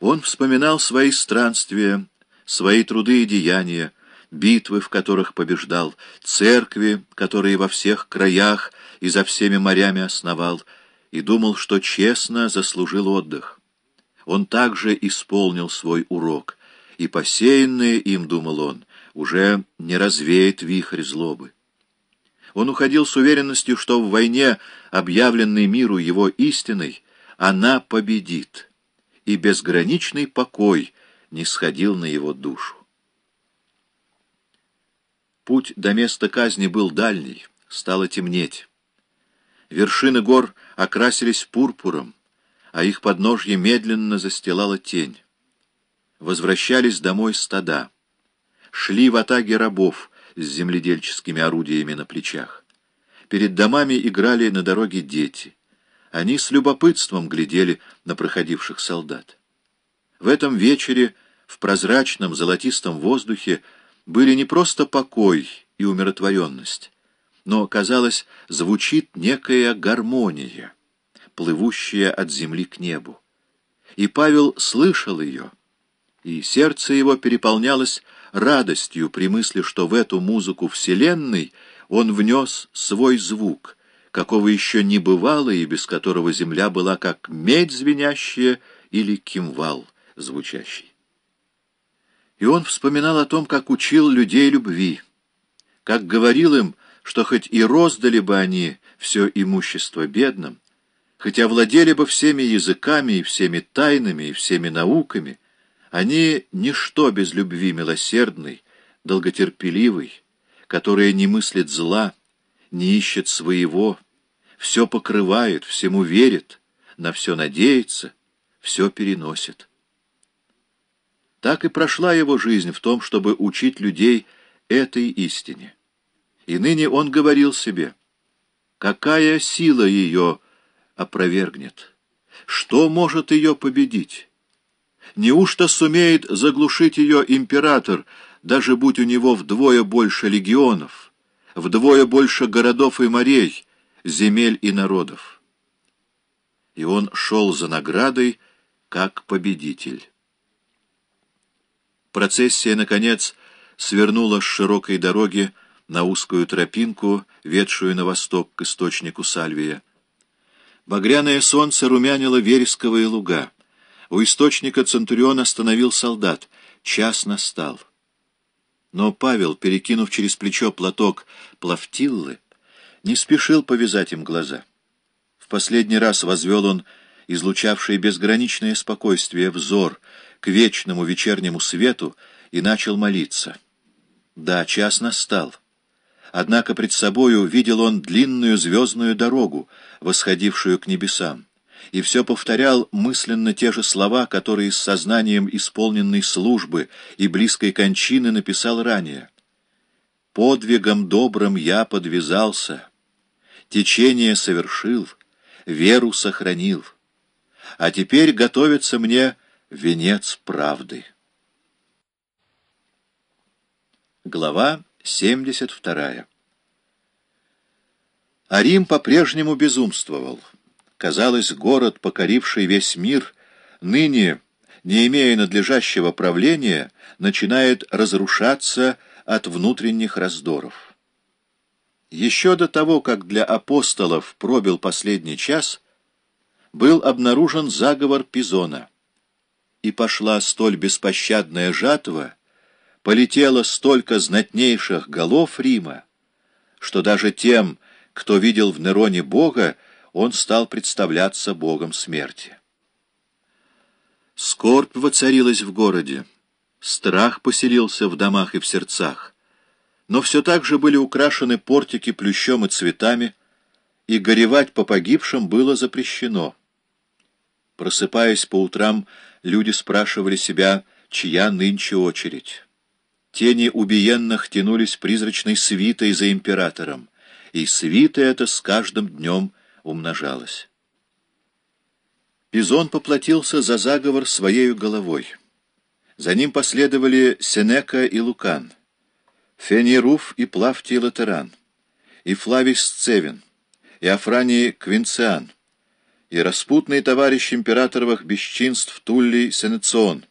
Он вспоминал свои странствия, свои труды и деяния, битвы, в которых побеждал, церкви, которые во всех краях и за всеми морями основал, и думал, что честно заслужил отдых. Он также исполнил свой урок, и посеянное им, думал он, уже не развеет вихрь злобы. Он уходил с уверенностью, что в войне, объявленной миру его истиной, она победит, и безграничный покой не сходил на его душу. Путь до места казни был дальний, стало темнеть. Вершины гор окрасились пурпуром, а их подножье медленно застилала тень. Возвращались домой стада. Шли в атаге рабов с земледельческими орудиями на плечах. Перед домами играли на дороге дети. Они с любопытством глядели на проходивших солдат. В этом вечере, в прозрачном золотистом воздухе, были не просто покой и умиротворенность, но, казалось, звучит некая гармония, плывущая от земли к небу. И Павел слышал ее, и сердце его переполнялось радостью при мысли, что в эту музыку Вселенной он внес свой звук, какого еще не бывало и без которого земля была как медь звенящая или кимвал звучащий. И он вспоминал о том, как учил людей любви, как говорил им, что хоть и роздали бы они все имущество бедным, хоть овладели бы всеми языками и всеми тайнами и всеми науками, они ничто без любви милосердной, долготерпеливой, которая не мыслит зла, не ищет своего, все покрывает, всему верит, на все надеется, все переносит. Так и прошла его жизнь в том, чтобы учить людей этой истине. И ныне он говорил себе, какая сила ее опровергнет, что может ее победить. Неужто сумеет заглушить ее император, даже будь у него вдвое больше легионов, вдвое больше городов и морей, земель и народов? И он шел за наградой, как победитель. Процессия, наконец, свернула с широкой дороги, на узкую тропинку, ведшую на восток к источнику Сальвия. Багряное солнце румянило вересковые луга. У источника Центурион остановил солдат. Час настал. Но Павел, перекинув через плечо платок плавтиллы, не спешил повязать им глаза. В последний раз возвел он излучавший безграничное спокойствие взор к вечному вечернему свету и начал молиться. Да, час настал. Однако пред собою видел он длинную звездную дорогу, восходившую к небесам, и все повторял мысленно те же слова, которые с сознанием исполненной службы и близкой кончины написал ранее. «Подвигом добрым я подвязался, течение совершил, веру сохранил, а теперь готовится мне венец правды». Глава 72. А Рим по-прежнему безумствовал. Казалось, город, покоривший весь мир, ныне, не имея надлежащего правления, начинает разрушаться от внутренних раздоров. Еще до того, как для апостолов пробил последний час, был обнаружен заговор Пизона, и пошла столь беспощадная жатва, полетело столько знатнейших голов Рима, что даже тем, кто видел в Нероне Бога, он стал представляться Богом смерти. Скорбь воцарилась в городе, страх поселился в домах и в сердцах, но все так же были украшены портики плющом и цветами, и горевать по погибшим было запрещено. Просыпаясь по утрам, люди спрашивали себя, чья нынче очередь. Тени убиенных тянулись призрачной свитой за императором, и свита эта с каждым днем умножалась. Пизон поплатился за заговор своею головой. За ним последовали Сенека и Лукан, Фенируф и Плавтий Латеран, и Флавий Сцевин, и Афраний Квинциан, и распутный товарищ императоровых бесчинств Туллий Сенецион,